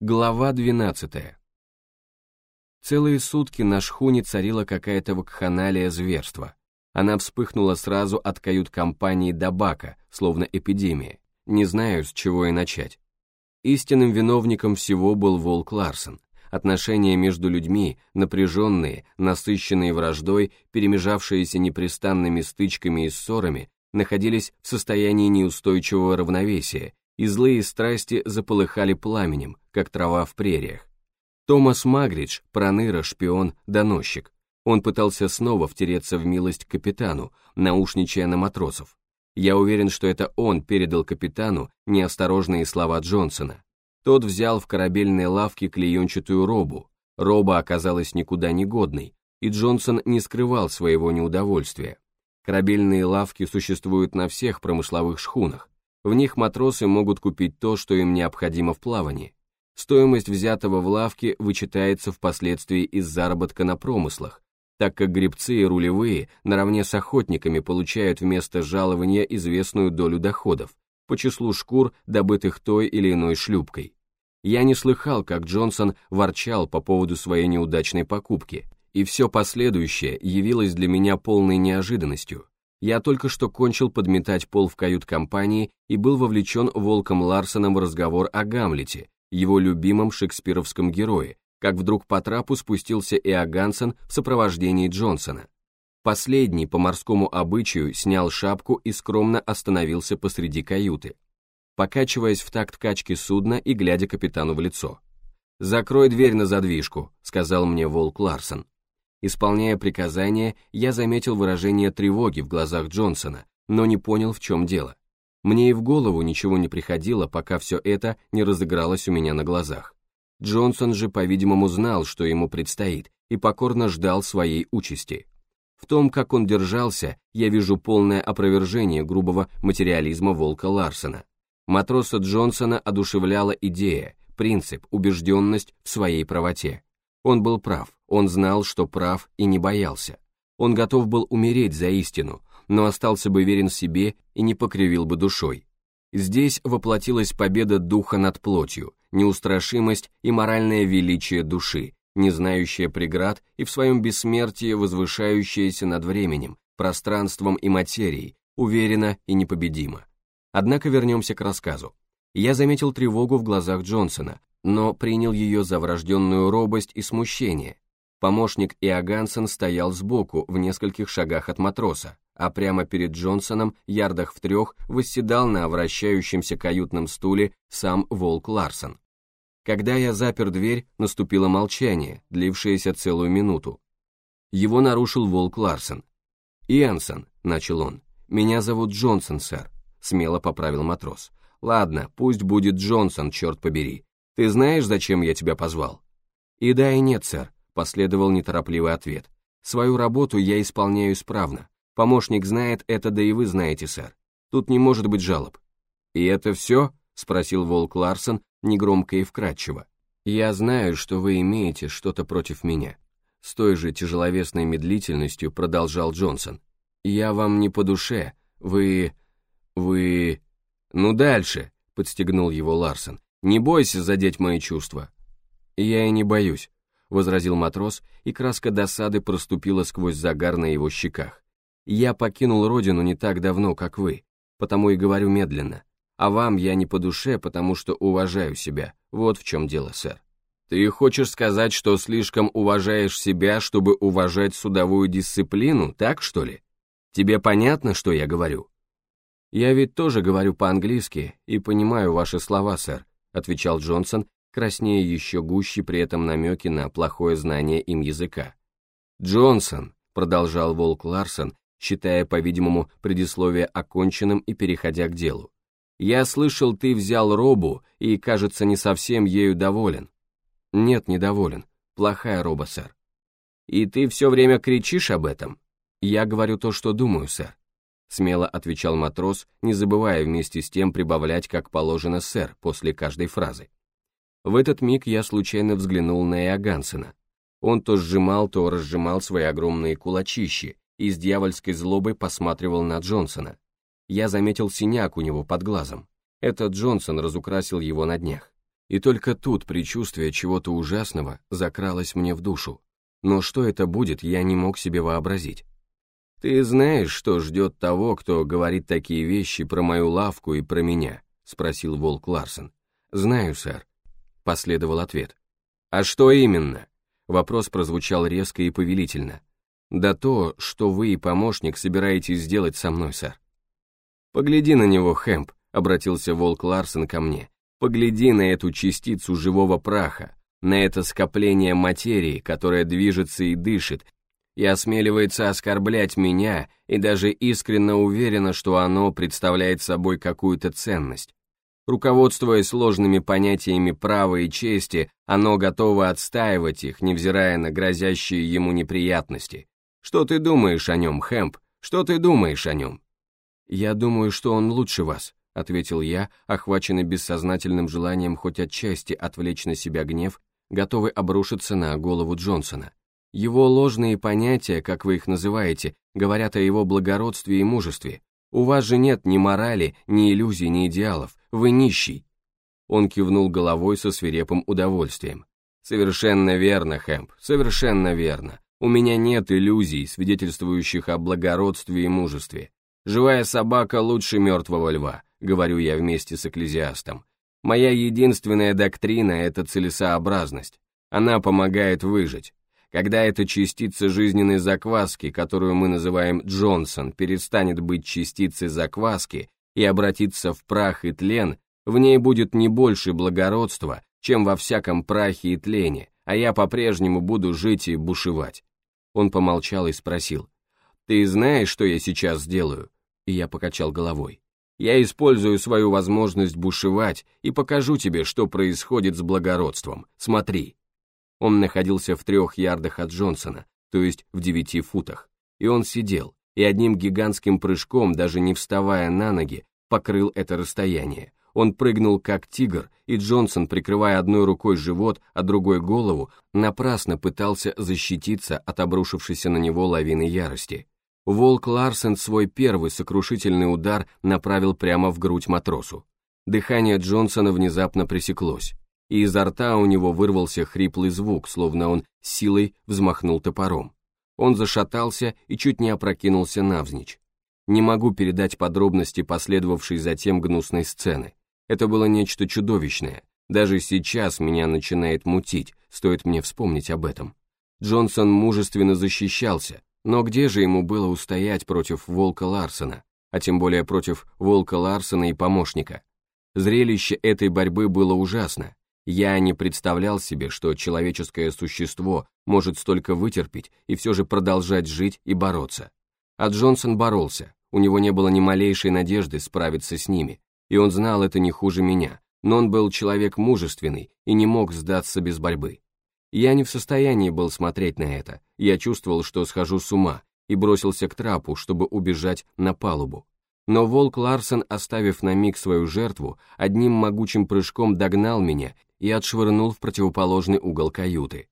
Глава 12. Целые сутки на шхуне царила какая-то вакханалия зверства. Она вспыхнула сразу от кают-компании до бака, словно эпидемия. Не знаю, с чего и начать. Истинным виновником всего был Волк Ларсон. Отношения между людьми, напряженные, насыщенные враждой, перемежавшиеся непрестанными стычками и ссорами, находились в состоянии неустойчивого равновесия, и злые страсти заполыхали пламенем, как трава в прериях. Томас Магридж, проныра, шпион, доносчик. Он пытался снова втереться в милость капитану, наушничая на матросов. Я уверен, что это он передал капитану неосторожные слова Джонсона. Тот взял в корабельной лавке клеенчатую робу. Роба оказалась никуда не годной, и Джонсон не скрывал своего неудовольствия. Корабельные лавки существуют на всех промысловых шхунах, в них матросы могут купить то, что им необходимо в плавании. Стоимость взятого в лавке вычитается впоследствии из заработка на промыслах, так как гребцы и рулевые наравне с охотниками получают вместо жалования известную долю доходов по числу шкур, добытых той или иной шлюпкой. Я не слыхал, как Джонсон ворчал по поводу своей неудачной покупки, и все последующее явилось для меня полной неожиданностью, я только что кончил подметать пол в кают-компании и был вовлечен Волком Ларсоном в разговор о Гамлете, его любимом шекспировском герое, как вдруг по трапу спустился Иогансен в сопровождении Джонсона. Последний по морскому обычаю снял шапку и скромно остановился посреди каюты, покачиваясь в такт качки судна и глядя капитану в лицо. «Закрой дверь на задвижку», — сказал мне Волк Ларсон. Исполняя приказание, я заметил выражение тревоги в глазах Джонсона, но не понял, в чем дело. Мне и в голову ничего не приходило, пока все это не разыгралось у меня на глазах. Джонсон же, по-видимому, знал, что ему предстоит, и покорно ждал своей участи. В том, как он держался, я вижу полное опровержение грубого материализма Волка Ларсона. Матроса Джонсона одушевляла идея, принцип, убежденность в своей правоте. Он был прав, он знал, что прав и не боялся. Он готов был умереть за истину, но остался бы верен себе и не покривил бы душой. Здесь воплотилась победа духа над плотью, неустрашимость и моральное величие души, не знающая преград и в своем бессмертии возвышающаяся над временем, пространством и материей, уверенно и непобедимо. Однако вернемся к рассказу. Я заметил тревогу в глазах Джонсона, но принял ее за врожденную робость и смущение. Помощник Иогансен стоял сбоку, в нескольких шагах от матроса, а прямо перед Джонсоном, ярдах в трех, восседал на вращающемся каютном стуле сам Волк Ларсон. Когда я запер дверь, наступило молчание, длившееся целую минуту. Его нарушил Волк Ларсон. «Иэнсон», — начал он, — «меня зовут Джонсон, сэр», — смело поправил матрос. «Ладно, пусть будет Джонсон, черт побери. Ты знаешь, зачем я тебя позвал?» «И да, и нет, сэр», — последовал неторопливый ответ. «Свою работу я исполняю исправно. Помощник знает это, да и вы знаете, сэр. Тут не может быть жалоб». «И это все?» — спросил Волк Ларсон, негромко и вкратчиво. «Я знаю, что вы имеете что-то против меня». С той же тяжеловесной медлительностью продолжал Джонсон. «Я вам не по душе. Вы... вы...» «Ну дальше», — подстегнул его Ларсон. Не бойся задеть мои чувства». «Я и не боюсь», — возразил матрос, и краска досады проступила сквозь загар на его щеках. «Я покинул родину не так давно, как вы, потому и говорю медленно. А вам я не по душе, потому что уважаю себя. Вот в чем дело, сэр». «Ты хочешь сказать, что слишком уважаешь себя, чтобы уважать судовую дисциплину, так что ли? Тебе понятно, что я говорю?» «Я ведь тоже говорю по-английски и понимаю ваши слова, сэр», отвечал Джонсон, краснея еще гуще при этом намеки на плохое знание им языка. «Джонсон», — продолжал Волк Ларсон, считая, по-видимому, предисловие оконченным и переходя к делу. «Я слышал, ты взял робу и, кажется, не совсем ею доволен». «Нет, недоволен. Плохая роба, сэр». «И ты все время кричишь об этом?» «Я говорю то, что думаю, сэр смело отвечал матрос, не забывая вместе с тем прибавлять, как положено, сэр, после каждой фразы. В этот миг я случайно взглянул на Иогансена. Он то сжимал, то разжимал свои огромные кулачищи и с дьявольской злобой посматривал на Джонсона. Я заметил синяк у него под глазом. Это Джонсон разукрасил его на днях. И только тут предчувствие чего-то ужасного закралось мне в душу. Но что это будет, я не мог себе вообразить. «Ты знаешь, что ждет того, кто говорит такие вещи про мою лавку и про меня?» — спросил Волк Ларсон. «Знаю, сэр», — последовал ответ. «А что именно?» Вопрос прозвучал резко и повелительно. «Да то, что вы и помощник собираетесь сделать со мной, сэр». «Погляди на него, Хэмп», — обратился Волк Ларсон ко мне. «Погляди на эту частицу живого праха, на это скопление материи, которое движется и дышит, и осмеливается оскорблять меня, и даже искренне уверена, что оно представляет собой какую-то ценность. Руководствуясь сложными понятиями права и чести, оно готово отстаивать их, невзирая на грозящие ему неприятности. Что ты думаешь о нем, Хэмп? Что ты думаешь о нем? Я думаю, что он лучше вас, ответил я, охваченный бессознательным желанием хоть отчасти отвлечь на себя гнев, готовый обрушиться на голову Джонсона. Его ложные понятия, как вы их называете, говорят о его благородстве и мужестве. У вас же нет ни морали, ни иллюзий, ни идеалов. Вы нищий. Он кивнул головой со свирепым удовольствием. Совершенно верно, Хэмп, совершенно верно. У меня нет иллюзий, свидетельствующих о благородстве и мужестве. Живая собака лучше мертвого льва, говорю я вместе с экклезиастом. Моя единственная доктрина – это целесообразность. Она помогает выжить. Когда эта частица жизненной закваски, которую мы называем Джонсон, перестанет быть частицей закваски и обратится в прах и тлен, в ней будет не больше благородства, чем во всяком прахе и тлене, а я по-прежнему буду жить и бушевать. Он помолчал и спросил, «Ты знаешь, что я сейчас сделаю?» И я покачал головой. «Я использую свою возможность бушевать и покажу тебе, что происходит с благородством. Смотри». Он находился в трех ярдах от Джонсона, то есть в девяти футах, и он сидел, и одним гигантским прыжком, даже не вставая на ноги, покрыл это расстояние. Он прыгнул как тигр, и Джонсон, прикрывая одной рукой живот, а другой голову, напрасно пытался защититься от обрушившейся на него лавины ярости. Волк Ларсен свой первый сокрушительный удар направил прямо в грудь матросу. Дыхание Джонсона внезапно пресеклось и изо рта у него вырвался хриплый звук, словно он силой взмахнул топором. Он зашатался и чуть не опрокинулся навзничь. Не могу передать подробности последовавшей затем гнусной сцены. Это было нечто чудовищное. Даже сейчас меня начинает мутить, стоит мне вспомнить об этом. Джонсон мужественно защищался, но где же ему было устоять против Волка Ларсона, а тем более против Волка Ларсона и помощника? Зрелище этой борьбы было ужасно, я не представлял себе, что человеческое существо может столько вытерпеть и все же продолжать жить и бороться. А Джонсон боролся, у него не было ни малейшей надежды справиться с ними, и он знал это не хуже меня, но он был человек мужественный и не мог сдаться без борьбы. Я не в состоянии был смотреть на это, я чувствовал, что схожу с ума, и бросился к трапу, чтобы убежать на палубу. Но волк Ларсон, оставив на миг свою жертву, одним могучим прыжком догнал меня и отшвырнул в противоположный угол каюты.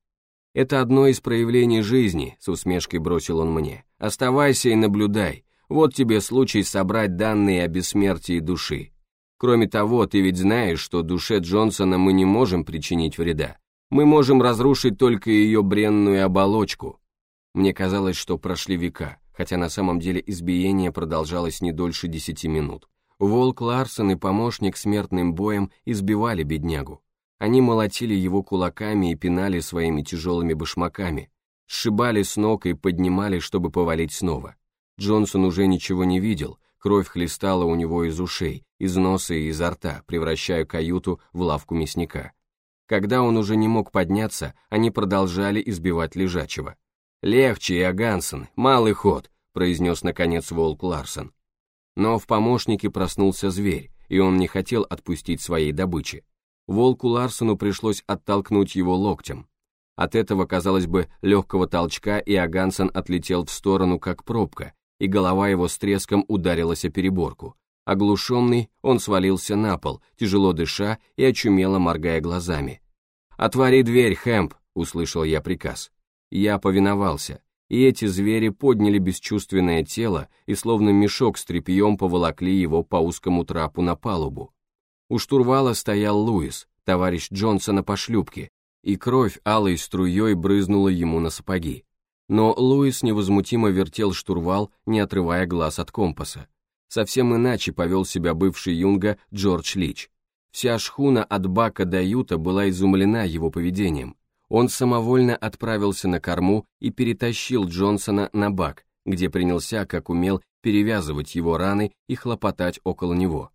«Это одно из проявлений жизни», — с усмешкой бросил он мне. «Оставайся и наблюдай. Вот тебе случай собрать данные о бессмертии души. Кроме того, ты ведь знаешь, что душе Джонсона мы не можем причинить вреда. Мы можем разрушить только ее бренную оболочку». Мне казалось, что прошли века, хотя на самом деле избиение продолжалось не дольше десяти минут. Волк Ларсон и помощник смертным боем избивали беднягу. Они молотили его кулаками и пинали своими тяжелыми башмаками, сшибали с ног и поднимали, чтобы повалить снова. Джонсон уже ничего не видел, кровь хлестала у него из ушей, из носа и изо рта, превращая каюту в лавку мясника. Когда он уже не мог подняться, они продолжали избивать лежачего. «Легче, Иогансон, малый ход», — произнес наконец Волк Ларсон. Но в помощнике проснулся зверь, и он не хотел отпустить своей добычи. Волку Ларсону пришлось оттолкнуть его локтем. От этого, казалось бы, легкого толчка Иогансон отлетел в сторону, как пробка, и голова его с треском ударилась о переборку. Оглушенный, он свалился на пол, тяжело дыша и очумело моргая глазами. «Отвори дверь, Хэмп!» — услышал я приказ. Я повиновался, и эти звери подняли бесчувственное тело и словно мешок с тряпьем поволокли его по узкому трапу на палубу. У штурвала стоял Луис, товарищ Джонсона по шлюпке, и кровь алой струей брызнула ему на сапоги. Но Луис невозмутимо вертел штурвал, не отрывая глаз от компаса. Совсем иначе повел себя бывший юнга Джордж Лич. Вся шхуна от Бака до Юта была изумлена его поведением. Он самовольно отправился на корму и перетащил Джонсона на Бак, где принялся, как умел, перевязывать его раны и хлопотать около него.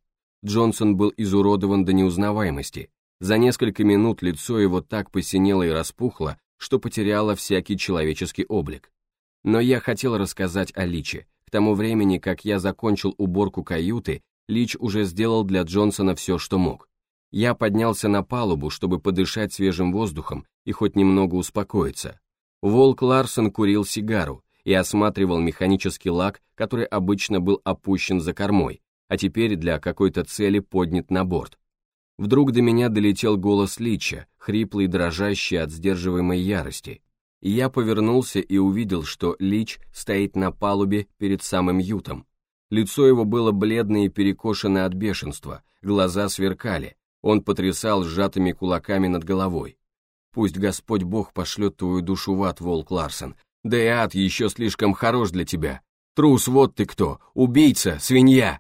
Джонсон был изуродован до неузнаваемости. За несколько минут лицо его так посинело и распухло, что потеряло всякий человеческий облик. Но я хотел рассказать о Личе. К тому времени, как я закончил уборку каюты, Лич уже сделал для Джонсона все, что мог. Я поднялся на палубу, чтобы подышать свежим воздухом и хоть немного успокоиться. Волк Ларсон курил сигару и осматривал механический лак, который обычно был опущен за кормой, а теперь для какой-то цели поднят на борт. Вдруг до меня долетел голос Лича, хриплый дрожащий от сдерживаемой ярости. И я повернулся и увидел, что Лич стоит на палубе перед самым ютом. Лицо его было бледное и перекошено от бешенства, глаза сверкали, он потрясал сжатыми кулаками над головой. «Пусть Господь Бог пошлет твою душу в ад, Волк Ларсон, да и ад еще слишком хорош для тебя. Трус, вот ты кто, убийца, свинья!»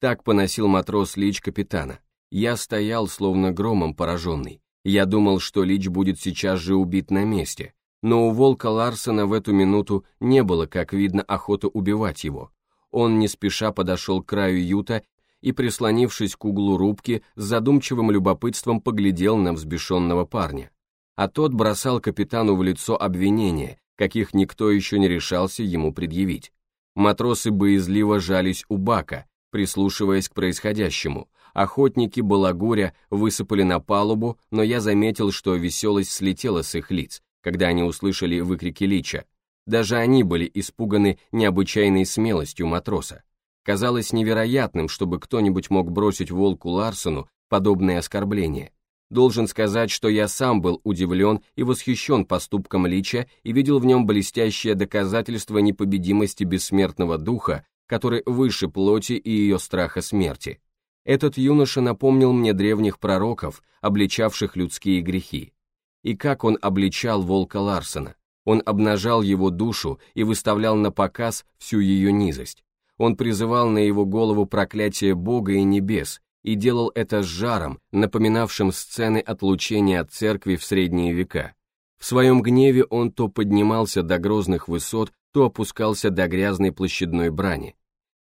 Так поносил матрос Лич капитана. Я стоял, словно громом пораженный. Я думал, что Лич будет сейчас же убит на месте, но у волка Ларсона в эту минуту не было, как видно, охоты убивать его. Он не спеша подошел к краю юта и, прислонившись к углу рубки, с задумчивым любопытством поглядел на взбешенного парня. А тот бросал капитану в лицо обвинения, каких никто еще не решался ему предъявить. Матросы боязливо жались у бака, прислушиваясь к происходящему, Охотники Балагуря высыпали на палубу, но я заметил, что веселость слетела с их лиц, когда они услышали выкрики Лича. Даже они были испуганы необычайной смелостью матроса. Казалось невероятным, чтобы кто-нибудь мог бросить волку Ларсону подобное оскорбление. Должен сказать, что я сам был удивлен и восхищен поступком Лича и видел в нем блестящее доказательство непобедимости бессмертного духа, который выше плоти и ее страха смерти. Этот юноша напомнил мне древних пророков, обличавших людские грехи. И как он обличал волка Ларсона. Он обнажал его душу и выставлял на показ всю ее низость. Он призывал на его голову проклятие Бога и небес, и делал это с жаром, напоминавшим сцены отлучения от церкви в средние века. В своем гневе он то поднимался до грозных высот, то опускался до грязной площадной брани.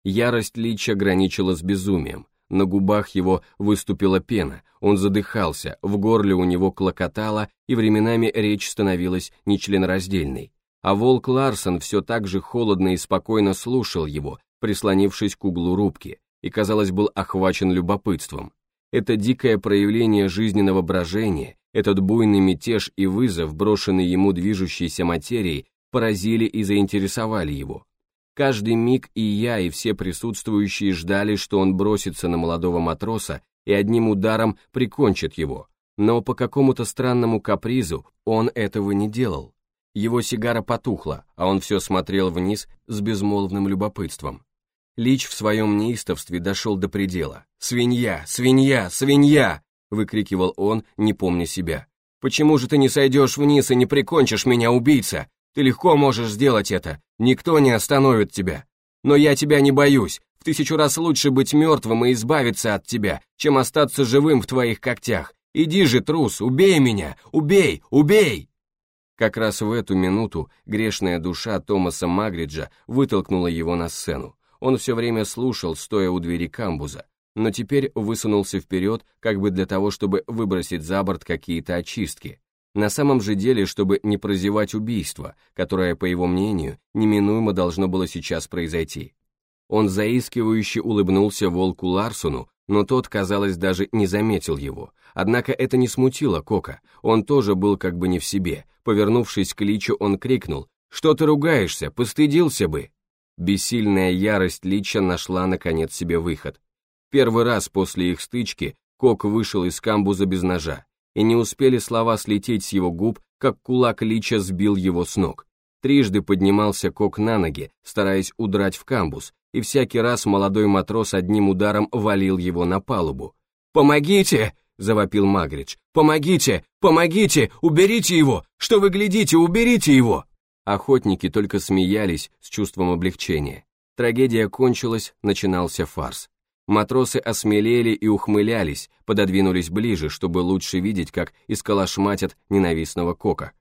Ярость Лича граничила с безумием, на губах его выступила пена, он задыхался, в горле у него клокотало, и временами речь становилась нечленораздельной. А волк Ларсон все так же холодно и спокойно слушал его, прислонившись к углу рубки, и, казалось, был охвачен любопытством. Это дикое проявление жизненного брожения, этот буйный мятеж и вызов, брошенный ему движущейся материей, поразили и заинтересовали его. Каждый миг и я, и все присутствующие ждали, что он бросится на молодого матроса и одним ударом прикончит его. Но по какому-то странному капризу он этого не делал. Его сигара потухла, а он все смотрел вниз с безмолвным любопытством. Лич в своем неистовстве дошел до предела. «Свинья! Свинья! Свинья!» — выкрикивал он, не помня себя. «Почему же ты не сойдешь вниз и не прикончишь меня, убийца? Ты легко можешь сделать это, никто не остановит тебя. Но я тебя не боюсь, в тысячу раз лучше быть мертвым и избавиться от тебя, чем остаться живым в твоих когтях. Иди же, трус, убей меня, убей, убей!» Как раз в эту минуту грешная душа Томаса Магриджа вытолкнула его на сцену. Он все время слушал, стоя у двери камбуза, но теперь высунулся вперед, как бы для того, чтобы выбросить за борт какие-то очистки, на самом же деле, чтобы не прозевать убийство, которое, по его мнению, неминуемо должно было сейчас произойти. Он заискивающе улыбнулся волку Ларсону, но тот, казалось, даже не заметил его. Однако это не смутило Кока, он тоже был как бы не в себе. Повернувшись к Личу, он крикнул «Что ты ругаешься? Постыдился бы!» Бессильная ярость Лича нашла, наконец, себе выход. Первый раз после их стычки Кок вышел из камбуза без ножа и не успели слова слететь с его губ, как кулак Лича сбил его с ног. Трижды поднимался Кок на ноги, стараясь удрать в камбус, и всякий раз молодой матрос одним ударом валил его на палубу. «Помогите!» — завопил Магридж. «Помогите! Помогите! Уберите его! Что вы глядите? Уберите его!» Охотники только смеялись с чувством облегчения. Трагедия кончилась, начинался фарс. Матросы осмелели и ухмылялись, пододвинулись ближе, чтобы лучше видеть, как исколошматят ненавистного кока.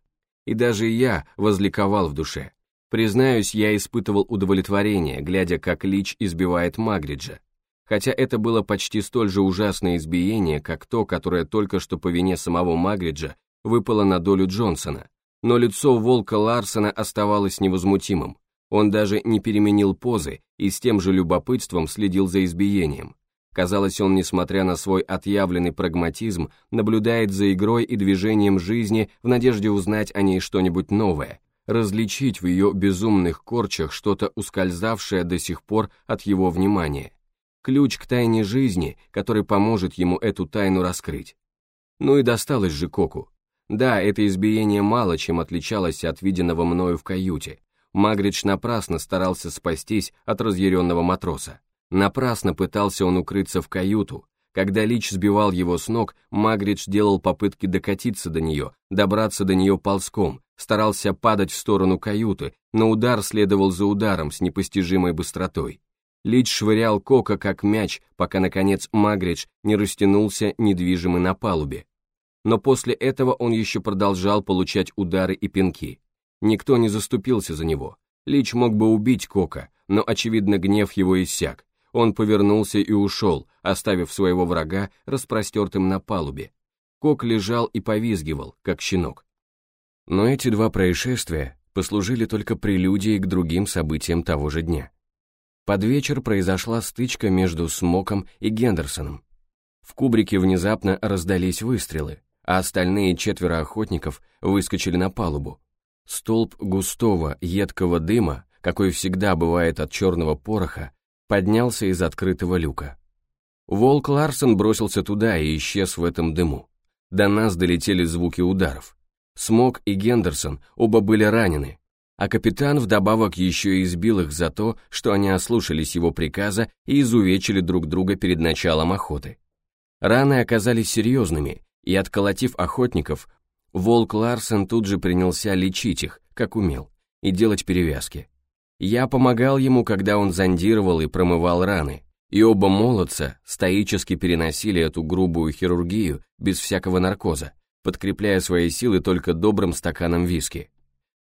И даже я возликовал в душе. Признаюсь, я испытывал удовлетворение, глядя, как Лич избивает Магриджа. Хотя это было почти столь же ужасное избиение, как то, которое только что по вине самого Магриджа выпало на долю Джонсона. Но лицо волка Ларсона оставалось невозмутимым. Он даже не переменил позы и с тем же любопытством следил за избиением. Казалось, он, несмотря на свой отъявленный прагматизм, наблюдает за игрой и движением жизни в надежде узнать о ней что-нибудь новое, различить в ее безумных корчах что-то ускользавшее до сих пор от его внимания. Ключ к тайне жизни, который поможет ему эту тайну раскрыть. Ну и досталось же Коку. Да, это избиение мало чем отличалось от виденного мною в каюте. Магридж напрасно старался спастись от разъяренного матроса. Напрасно пытался он укрыться в каюту, когда Лич сбивал его с ног, Магридж делал попытки докатиться до нее, добраться до нее ползком, старался падать в сторону каюты, но удар следовал за ударом с непостижимой быстротой. Лич швырял Кока как мяч, пока, наконец, Магридж не растянулся недвижимый на палубе. Но после этого он еще продолжал получать удары и пинки. Никто не заступился за него. Лич мог бы убить Кока, но, очевидно, гнев его иссяк. Он повернулся и ушел, оставив своего врага распростертым на палубе. Кок лежал и повизгивал, как щенок. Но эти два происшествия послужили только прелюдией к другим событиям того же дня. Под вечер произошла стычка между Смоком и Гендерсоном. В кубрике внезапно раздались выстрелы, а остальные четверо охотников выскочили на палубу. Столб густого, едкого дыма, какой всегда бывает от черного пороха, поднялся из открытого люка. Волк Ларсон бросился туда и исчез в этом дыму. До нас долетели звуки ударов. Смок и Гендерсон оба были ранены, а капитан вдобавок еще и избил их за то, что они ослушались его приказа и изувечили друг друга перед началом охоты. Раны оказались серьезными, и отколотив охотников, Волк Ларсон тут же принялся лечить их, как умел, и делать перевязки. Я помогал ему, когда он зондировал и промывал раны, и оба молодца стоически переносили эту грубую хирургию без всякого наркоза, подкрепляя свои силы только добрым стаканом виски.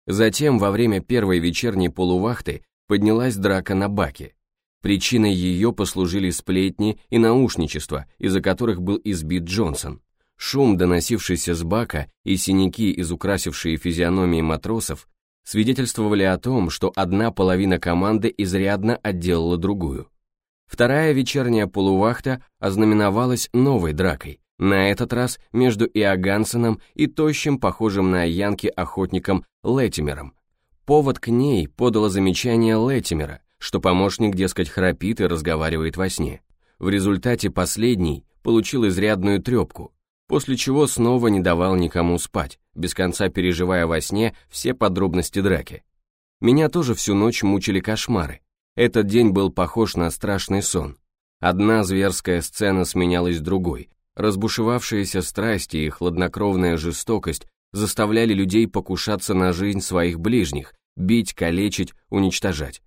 Затем, во время первой вечерней полувахты, поднялась драка на баке. Причиной ее послужили сплетни и наушничество, из-за которых был избит Джонсон. Шум, доносившийся с бака, и синяки, изукрасившие физиономии матросов, свидетельствовали о том, что одна половина команды изрядно отделала другую. Вторая вечерняя полувахта ознаменовалась новой дракой, на этот раз между Иогансеном и тощим, похожим на Янки охотником Леттимером. Повод к ней подало замечание Леттимера, что помощник, дескать, храпит и разговаривает во сне. В результате последний получил изрядную трепку, после чего снова не давал никому спать, без конца переживая во сне все подробности драки. Меня тоже всю ночь мучили кошмары. Этот день был похож на страшный сон. Одна зверская сцена сменялась другой. Разбушевавшиеся страсти и хладнокровная жестокость заставляли людей покушаться на жизнь своих ближних, бить, калечить, уничтожать.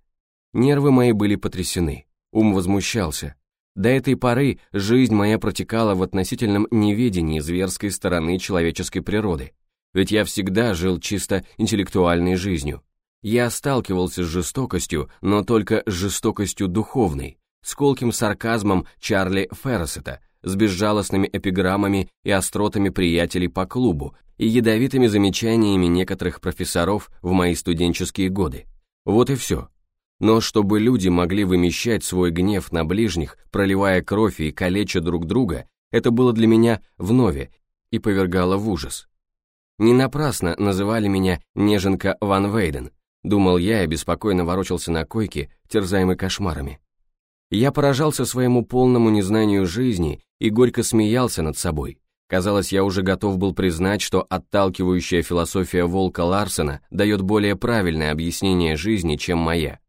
Нервы мои были потрясены, ум возмущался, до этой поры жизнь моя протекала в относительном неведении зверской стороны человеческой природы, ведь я всегда жил чисто интеллектуальной жизнью. Я сталкивался с жестокостью, но только с жестокостью духовной, с колким сарказмом Чарли Ферресета, с безжалостными эпиграммами и остротами приятелей по клубу и ядовитыми замечаниями некоторых профессоров в мои студенческие годы. Вот и все. Но чтобы люди могли вымещать свой гнев на ближних, проливая кровь и калеча друг друга, это было для меня вновь и повергало в ужас. Не напрасно называли меня Неженка Ван Вейден, думал я и беспокойно ворочался на койке, терзаемый кошмарами. Я поражался своему полному незнанию жизни и горько смеялся над собой. Казалось, я уже готов был признать, что отталкивающая философия Волка Ларсена дает более правильное объяснение жизни, чем моя.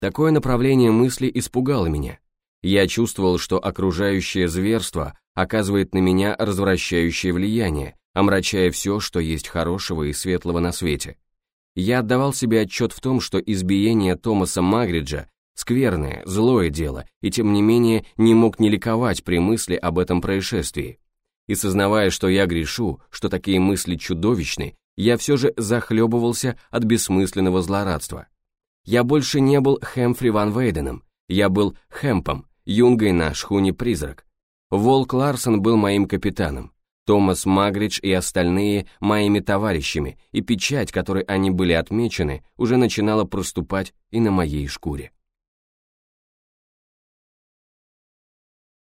Такое направление мысли испугало меня. Я чувствовал, что окружающее зверство оказывает на меня развращающее влияние, омрачая все, что есть хорошего и светлого на свете. Я отдавал себе отчет в том, что избиение Томаса Магриджа – скверное, злое дело, и тем не менее не мог не ликовать при мысли об этом происшествии. И сознавая, что я грешу, что такие мысли чудовищны, я все же захлебывался от бессмысленного злорадства. Я больше не был Хэмфри Ван Вейденом, я был Хэмпом, юнгой на шхуне «Призрак». Волк Ларсон был моим капитаном, Томас Магридж и остальные моими товарищами, и печать, которой они были отмечены, уже начинала проступать и на моей шкуре.